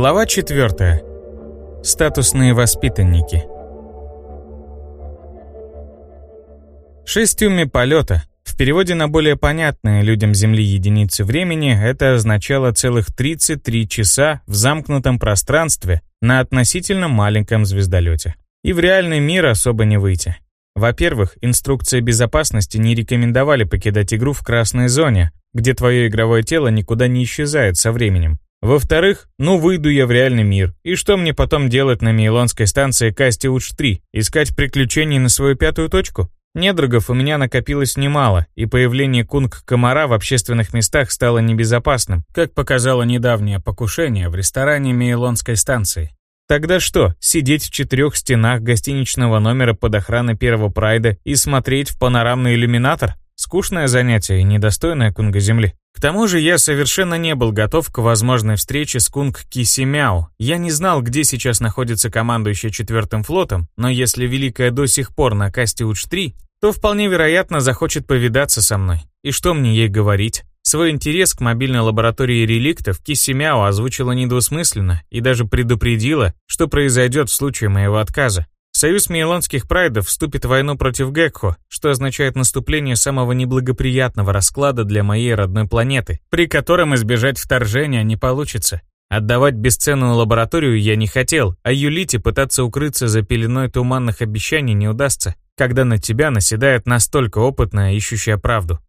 Глава 4. Статусные воспитанники. Шестюми полета. В переводе на более понятные людям Земли единицы времени это означало целых 33 часа в замкнутом пространстве на относительно маленьком звездолете. И в реальный мир особо не выйти. Во-первых, инструкции безопасности не рекомендовали покидать игру в красной зоне, где твое игровое тело никуда не исчезает со временем. Во-вторых, ну выйду я в реальный мир, и что мне потом делать на Мейлонской станции Кастиуч-3? Искать приключений на свою пятую точку? Недругов у меня накопилось немало, и появление кунг-комара в общественных местах стало небезопасным, как показало недавнее покушение в ресторане Мейлонской станции. Тогда что, сидеть в четырех стенах гостиничного номера под охраной первого прайда и смотреть в панорамный иллюминатор? Скучное занятие и недостойное кунга Земли. К тому же я совершенно не был готов к возможной встрече с кунг Кисимяо. Я не знал, где сейчас находится командующий четвертым флотом, но если Великая до сих пор на касте Уч-3, то вполне вероятно захочет повидаться со мной. И что мне ей говорить? Свой интерес к мобильной лаборатории реликтов Кисимяо озвучила недвусмысленно и даже предупредила, что произойдет в случае моего отказа. Союз мейлонских прайдов вступит в войну против Гекхо, что означает наступление самого неблагоприятного расклада для моей родной планеты, при котором избежать вторжения не получится. Отдавать бесценную лабораторию я не хотел, а Юлите пытаться укрыться за пеленой туманных обещаний не удастся, когда на тебя наседает настолько опытная, ищущая правду.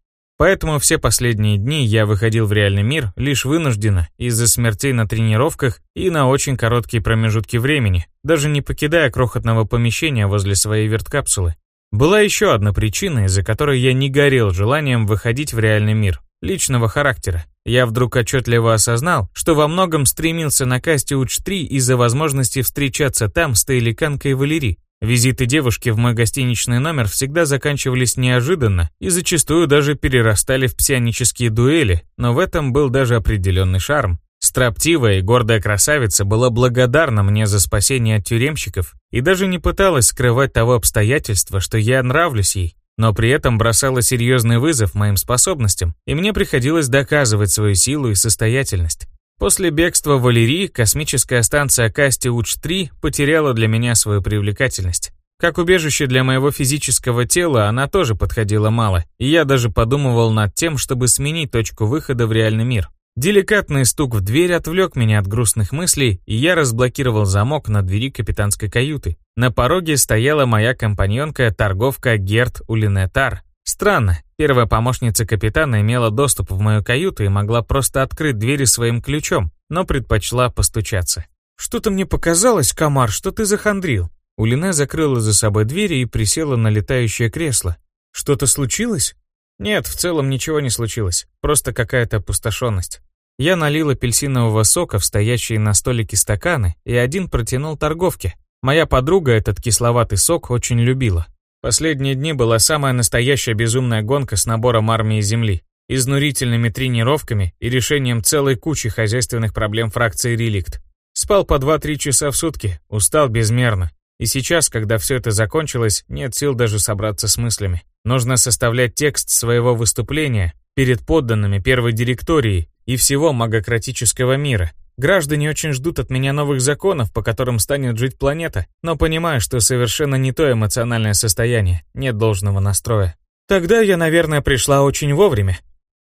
Поэтому все последние дни я выходил в реальный мир лишь вынужденно из-за смертей на тренировках и на очень короткие промежутки времени, даже не покидая крохотного помещения возле своей верткапсулы. Была еще одна причина, из-за которой я не горел желанием выходить в реальный мир, личного характера. Я вдруг отчетливо осознал, что во многом стремился на касте УЧ-3 из-за возможности встречаться там с Тейликанкой Валери, Визиты девушки в мой гостиничный номер всегда заканчивались неожиданно и зачастую даже перерастали в псионические дуэли, но в этом был даже определенный шарм. Строптивая и гордая красавица была благодарна мне за спасение от тюремщиков и даже не пыталась скрывать того обстоятельства, что я нравлюсь ей, но при этом бросала серьезный вызов моим способностям, и мне приходилось доказывать свою силу и состоятельность. После бегства Валерии космическая станция Касти-Уч-3 потеряла для меня свою привлекательность. Как убежище для моего физического тела она тоже подходила мало, и я даже подумывал над тем, чтобы сменить точку выхода в реальный мир. Деликатный стук в дверь отвлек меня от грустных мыслей, и я разблокировал замок на двери капитанской каюты. На пороге стояла моя компаньонка-торговка Герт Улинетар, Странно, первая помощница капитана имела доступ в мою каюту и могла просто открыть двери своим ключом, но предпочла постучаться. «Что-то мне показалось, Комар, что ты захандрил». Улина закрыла за собой двери и присела на летающее кресло. «Что-то случилось?» «Нет, в целом ничего не случилось. Просто какая-то опустошенность». Я налил апельсинового сока в стоящие на столике стаканы и один протянул торговке. Моя подруга этот кисловатый сок очень любила. Последние дни была самая настоящая безумная гонка с набором армии Земли, изнурительными тренировками и решением целой кучи хозяйственных проблем фракции «Реликт». Спал по 2-3 часа в сутки, устал безмерно. И сейчас, когда все это закончилось, нет сил даже собраться с мыслями. Нужно составлять текст своего выступления перед подданными первой директории и всего магократического мира, Граждане очень ждут от меня новых законов, по которым станет жить планета, но понимаю, что совершенно не то эмоциональное состояние, нет должного настроя. Тогда я, наверное, пришла очень вовремя.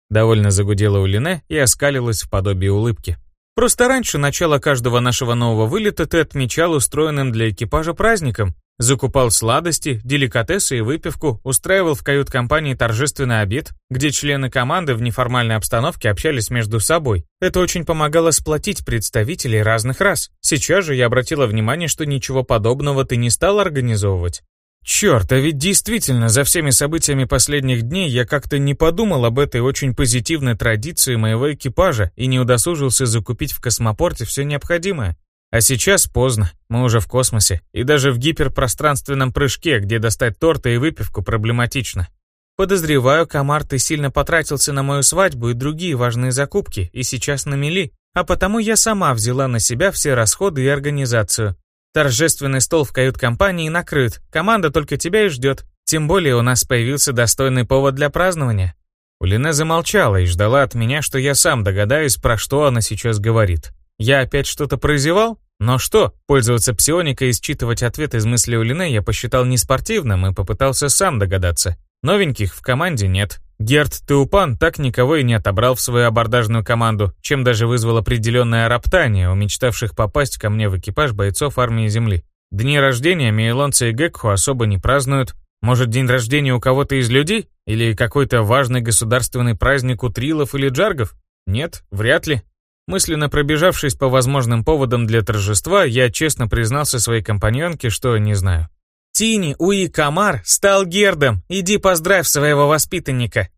Довольно загудела Улине и оскалилась в подобии улыбки. Просто раньше начало каждого нашего нового вылета ты отмечал устроенным для экипажа праздником, Закупал сладости, деликатесы и выпивку, устраивал в кают-компании торжественный обед, где члены команды в неформальной обстановке общались между собой. Это очень помогало сплотить представителей разных рас. Сейчас же я обратила внимание, что ничего подобного ты не стал организовывать. Черт, а ведь действительно, за всеми событиями последних дней я как-то не подумал об этой очень позитивной традиции моего экипажа и не удосужился закупить в космопорте все необходимое. А сейчас поздно, мы уже в космосе, и даже в гиперпространственном прыжке, где достать торты и выпивку проблематично. Подозреваю, Комар, ты сильно потратился на мою свадьбу и другие важные закупки, и сейчас на мели, а потому я сама взяла на себя все расходы и организацию. Торжественный стол в кают-компании накрыт, команда только тебя и ждет. Тем более у нас появился достойный повод для празднования. Улина замолчала и ждала от меня, что я сам догадаюсь, про что она сейчас говорит. Я опять что-то прозевал? Но что, пользоваться псионикой и считывать ответ из мысли Улине я посчитал неспортивным и попытался сам догадаться. Новеньких в команде нет. Герт Теупан так никого и не отобрал в свою абордажную команду, чем даже вызвал определенное роптание у мечтавших попасть ко мне в экипаж бойцов армии Земли. Дни рождения Мейлонца и Гекху особо не празднуют. Может, день рождения у кого-то из людей? Или какой-то важный государственный праздник у трилов или джаргов? Нет, вряд ли. Мысленно пробежавшись по возможным поводам для торжества, я честно признался своей компаньонке, что не знаю. «Тини Уи Камар стал гердом, иди поздравь своего воспитанника!»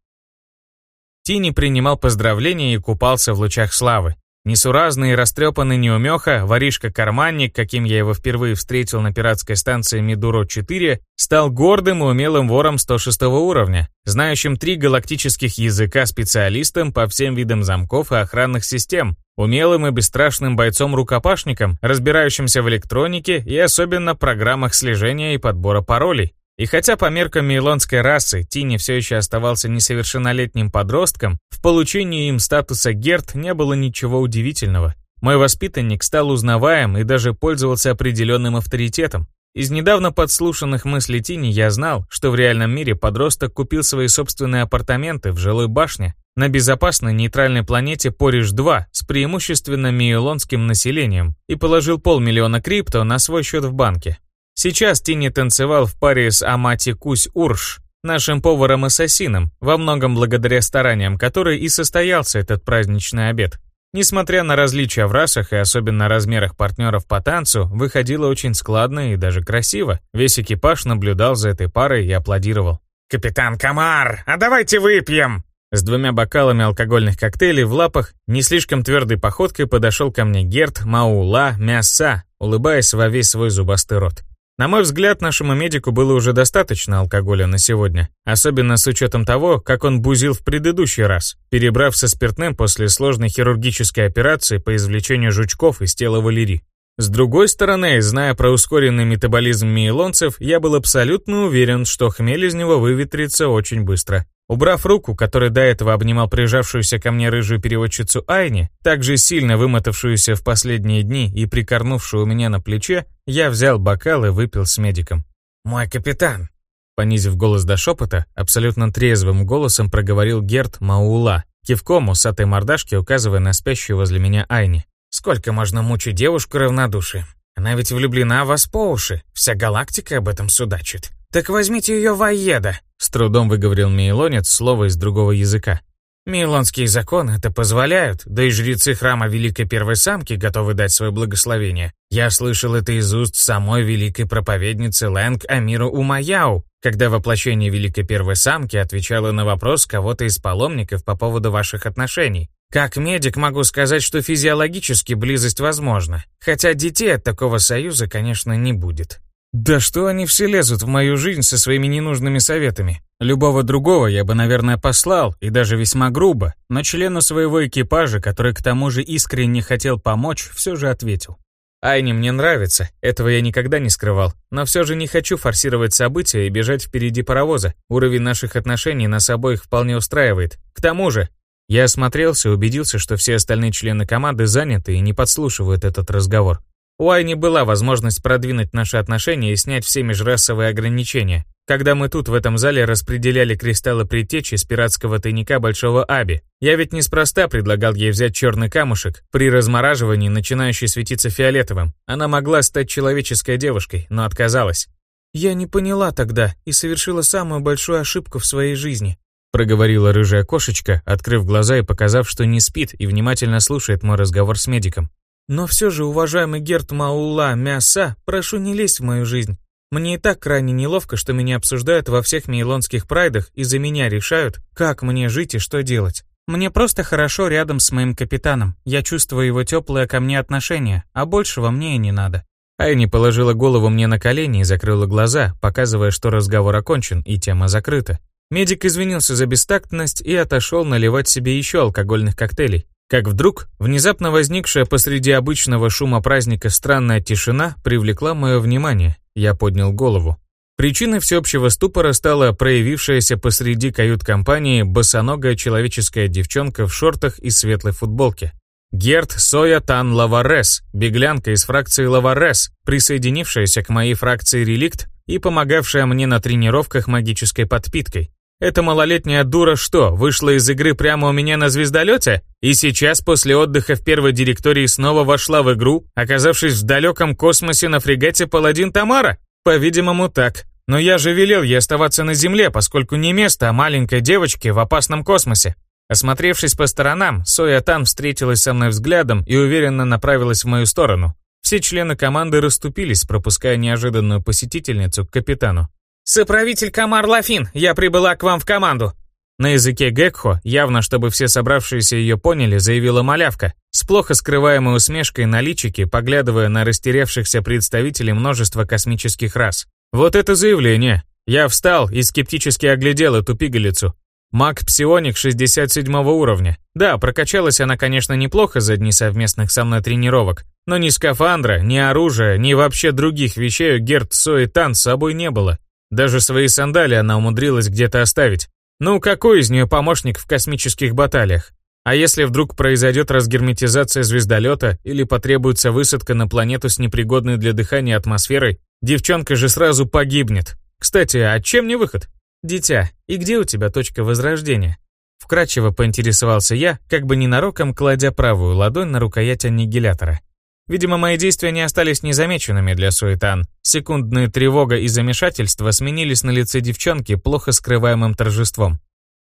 Тини принимал поздравления и купался в лучах славы. Несуразный и растрепанный неумеха, воришка-карманник, каким я его впервые встретил на пиратской станции Мидуро-4, стал гордым и умелым вором 106 уровня, знающим три галактических языка специалистом по всем видам замков и охранных систем, умелым и бесстрашным бойцом-рукопашником, разбирающимся в электронике и особенно программах слежения и подбора паролей. И хотя по меркам мейлонской расы Тини все еще оставался несовершеннолетним подростком, в получении им статуса Герт не было ничего удивительного. Мой воспитанник стал узнаваем и даже пользовался определенным авторитетом. Из недавно подслушанных мыслей Тини я знал, что в реальном мире подросток купил свои собственные апартаменты в жилой башне на безопасной нейтральной планете Пориш-2 с преимущественно миелонским населением и положил полмиллиона крипто на свой счет в банке. Сейчас Тини танцевал в паре с Амати Кусь Урш, нашим поваром-ассасином, во многом благодаря стараниям которой и состоялся этот праздничный обед. Несмотря на различия в расах и особенно размерах партнеров по танцу, выходило очень складно и даже красиво. Весь экипаж наблюдал за этой парой и аплодировал. «Капитан Камар, а давайте выпьем!» С двумя бокалами алкогольных коктейлей в лапах, не слишком твердой походкой подошел ко мне Герт Маула Мяса, улыбаясь во весь свой зубастый рот. На мой взгляд, нашему медику было уже достаточно алкоголя на сегодня, особенно с учетом того, как он бузил в предыдущий раз, перебрав со спиртным после сложной хирургической операции по извлечению жучков из тела Валерии. С другой стороны, зная про ускоренный метаболизм миелонцев, я был абсолютно уверен, что хмель из него выветрится очень быстро. Убрав руку, которой до этого обнимал прижавшуюся ко мне рыжую переводчицу Айни, также сильно вымотавшуюся в последние дни и прикорнувшую меня на плече, я взял бокал и выпил с медиком. «Мой капитан!» Понизив голос до шепота, абсолютно трезвым голосом проговорил Герт Маула, кивком усатой мордашки указывая на спящую возле меня Айни. «Сколько можно мучить девушку равнодушием? Она ведь влюблена в вас по уши, вся галактика об этом судачит. Так возьмите ее в Аеда!» С трудом выговорил Мейлонец слово из другого языка. Мейлонские законы это позволяют, да и жрецы храма Великой Первой Самки готовы дать свое благословение. Я слышал это из уст самой великой проповедницы Лэнг Амиру Умаяу, когда воплощение Великой Первой Самки отвечало на вопрос кого-то из паломников по поводу ваших отношений. Как медик могу сказать, что физиологически близость возможна, хотя детей от такого союза, конечно, не будет. Да что они все лезут в мою жизнь со своими ненужными советами? Любого другого я бы, наверное, послал, и даже весьма грубо, но члену своего экипажа, который к тому же искренне хотел помочь, все же ответил. Айни мне нравится, этого я никогда не скрывал, но все же не хочу форсировать события и бежать впереди паровоза. Уровень наших отношений нас обоих вполне устраивает. К тому же, я осмотрелся и убедился, что все остальные члены команды заняты и не подслушивают этот разговор. У Айни была возможность продвинуть наши отношения и снять все межрасовые ограничения, когда мы тут в этом зале распределяли кристаллы предтечи с пиратского тайника Большого Аби. Я ведь неспроста предлагал ей взять черный камушек, при размораживании начинающий светиться фиолетовым. Она могла стать человеческой девушкой, но отказалась. «Я не поняла тогда и совершила самую большую ошибку в своей жизни», проговорила рыжая кошечка, открыв глаза и показав, что не спит и внимательно слушает мой разговор с медиком. Но все же, уважаемый Герт Маула Мяса, прошу не лезть в мою жизнь. Мне и так крайне неловко, что меня обсуждают во всех мейлонских прайдах и за меня решают, как мне жить и что делать. Мне просто хорошо рядом с моим капитаном. Я чувствую его теплое ко мне отношение, а большего мне и не надо. Айни положила голову мне на колени и закрыла глаза, показывая, что разговор окончен и тема закрыта. Медик извинился за бестактность и отошел наливать себе еще алкогольных коктейлей. Как вдруг, внезапно возникшая посреди обычного шума праздника странная тишина привлекла мое внимание. Я поднял голову. Причиной всеобщего ступора стала проявившаяся посреди кают-компании босоногая человеческая девчонка в шортах и светлой футболке. Герт Соя Тан Лаварес, беглянка из фракции Лаварес, присоединившаяся к моей фракции Реликт и помогавшая мне на тренировках магической подпиткой. Эта малолетняя дура что, вышла из игры прямо у меня на звездолете? И сейчас, после отдыха в первой директории, снова вошла в игру, оказавшись в далеком космосе на фрегате Паладин Тамара? По-видимому, так. Но я же велел ей оставаться на Земле, поскольку не место, а маленькой девочке в опасном космосе. Осмотревшись по сторонам, Соя Тан встретилась со мной взглядом и уверенно направилась в мою сторону. Все члены команды расступились, пропуская неожиданную посетительницу к капитану. «Соправитель Камар Лафин, я прибыла к вам в команду!» На языке Гекхо, явно чтобы все собравшиеся ее поняли, заявила малявка, с плохо скрываемой усмешкой на личике, поглядывая на растерявшихся представителей множества космических рас. Вот это заявление! Я встал и скептически оглядел эту пигалицу. Маг-псионик 67 уровня. Да, прокачалась она, конечно, неплохо за дни совместных со мной тренировок, но ни скафандра, ни оружия, ни вообще других вещей у Герт Со и Тан с собой не было. Даже свои сандали она умудрилась где-то оставить. Ну, какой из нее помощник в космических баталиях? А если вдруг произойдет разгерметизация звездолета или потребуется высадка на планету с непригодной для дыхания атмосферой, девчонка же сразу погибнет. Кстати, а чем не выход? Дитя, и где у тебя точка возрождения? Вкратчиво поинтересовался я, как бы ненароком кладя правую ладонь на рукоять аннигилятора. Видимо, мои действия не остались незамеченными для Суетан. Секундная тревога и замешательство сменились на лице девчонки плохо скрываемым торжеством.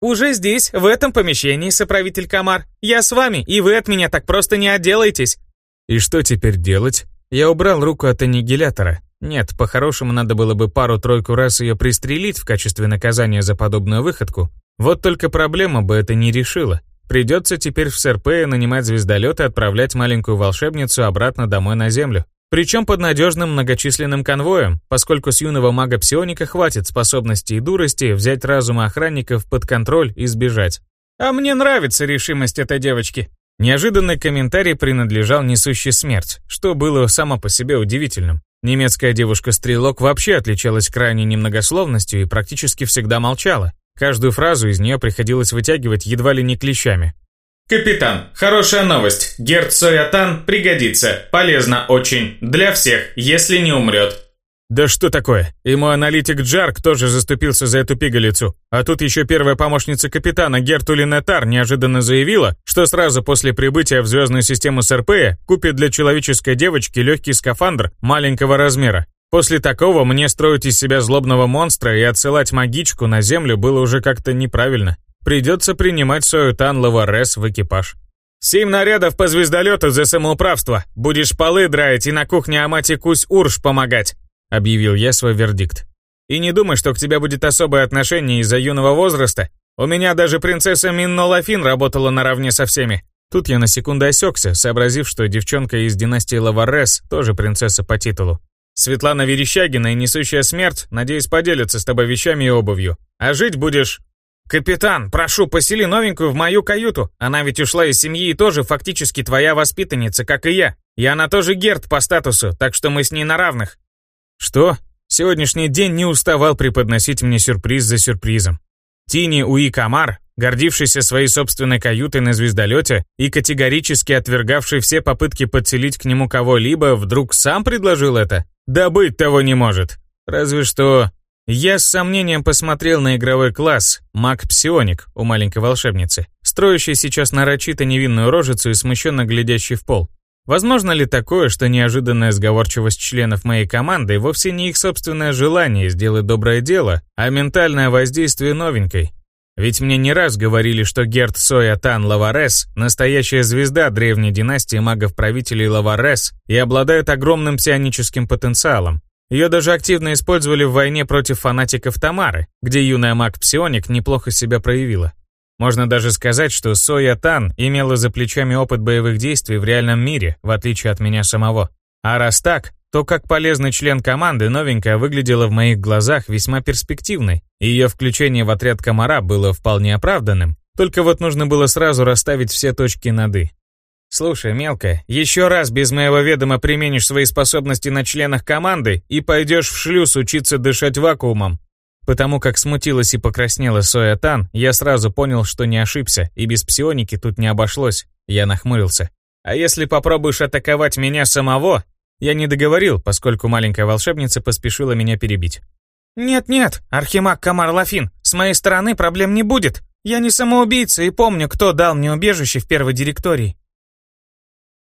«Уже здесь, в этом помещении, соправитель Камар. Я с вами, и вы от меня так просто не отделаетесь». «И что теперь делать?» Я убрал руку от аннигилятора. Нет, по-хорошему надо было бы пару-тройку раз ее пристрелить в качестве наказания за подобную выходку. Вот только проблема бы это не решила. Придется теперь в СРП нанимать звездолет и отправлять маленькую волшебницу обратно домой на Землю. Причем под надежным многочисленным конвоем, поскольку с юного мага-псионика хватит способности и дурости взять разум охранников под контроль и сбежать. «А мне нравится решимость этой девочки». Неожиданный комментарий принадлежал несущей смерть, что было само по себе удивительным. Немецкая девушка-стрелок вообще отличалась крайней немногословностью и практически всегда молчала. Каждую фразу из нее приходилось вытягивать едва ли не клещами. «Капитан, хорошая новость. Герд Соятан пригодится. Полезно очень. Для всех, если не умрет». Да что такое? Мой аналитик Джарк тоже заступился за эту пигалицу. А тут еще первая помощница капитана Гертули Нетар неожиданно заявила, что сразу после прибытия в звездную систему СРП купит для человеческой девочки легкий скафандр маленького размера. После такого мне строить из себя злобного монстра и отсылать магичку на землю было уже как-то неправильно. Придется принимать Соютан Лаварес в экипаж. «Семь нарядов по звездолету за самоуправство. Будешь полы драить и на кухне Амати Кусь Урш помогать», — объявил я свой вердикт. «И не думай, что к тебе будет особое отношение из-за юного возраста. У меня даже принцесса Минно Лафин работала наравне со всеми». Тут я на секунду осекся, сообразив, что девчонка из династии Лаварес тоже принцесса по титулу. Светлана Верещагина и Несущая Смерть, надеюсь, поделятся с тобой вещами и обувью. А жить будешь... «Капитан, прошу, посели новенькую в мою каюту. Она ведь ушла из семьи и тоже фактически твоя воспитанница, как и я. И она тоже Герд по статусу, так что мы с ней на равных». Что? Сегодняшний день не уставал преподносить мне сюрприз за сюрпризом. Тини Уи Камар, гордившийся своей собственной каютой на звездолете и категорически отвергавший все попытки подселить к нему кого-либо, вдруг сам предложил это? Да быть того не может. Разве что... Я с сомнением посмотрел на игровой класс «Маг-псионик» у маленькой волшебницы, строящей сейчас нарочито невинную рожицу и смущенно глядящей в пол. Возможно ли такое, что неожиданная сговорчивость членов моей команды вовсе не их собственное желание сделать доброе дело, а ментальное воздействие новенькой? Ведь мне не раз говорили, что Герт Соя Тан Лаварес – настоящая звезда древней династии магов-правителей Лаварес и обладает огромным псионическим потенциалом. Ее даже активно использовали в войне против фанатиков Тамары, где юная маг-псионик неплохо себя проявила. Можно даже сказать, что Соя Тан имела за плечами опыт боевых действий в реальном мире, в отличие от меня самого. А раз так, то как полезный член команды новенькая выглядела в моих глазах весьма перспективной, и ее включение в отряд комара было вполне оправданным. Только вот нужно было сразу расставить все точки над «и». «Слушай, мелкая, еще раз без моего ведома применишь свои способности на членах команды и пойдешь в шлюз учиться дышать вакуумом». Потому как смутилась и покраснела Соя Тан, я сразу понял, что не ошибся, и без псионики тут не обошлось. Я нахмурился. А если попробуешь атаковать меня самого, я не договорил, поскольку маленькая волшебница поспешила меня перебить. «Нет-нет, Архимаг Камар Лафин, с моей стороны проблем не будет. Я не самоубийца и помню, кто дал мне убежище в первой директории.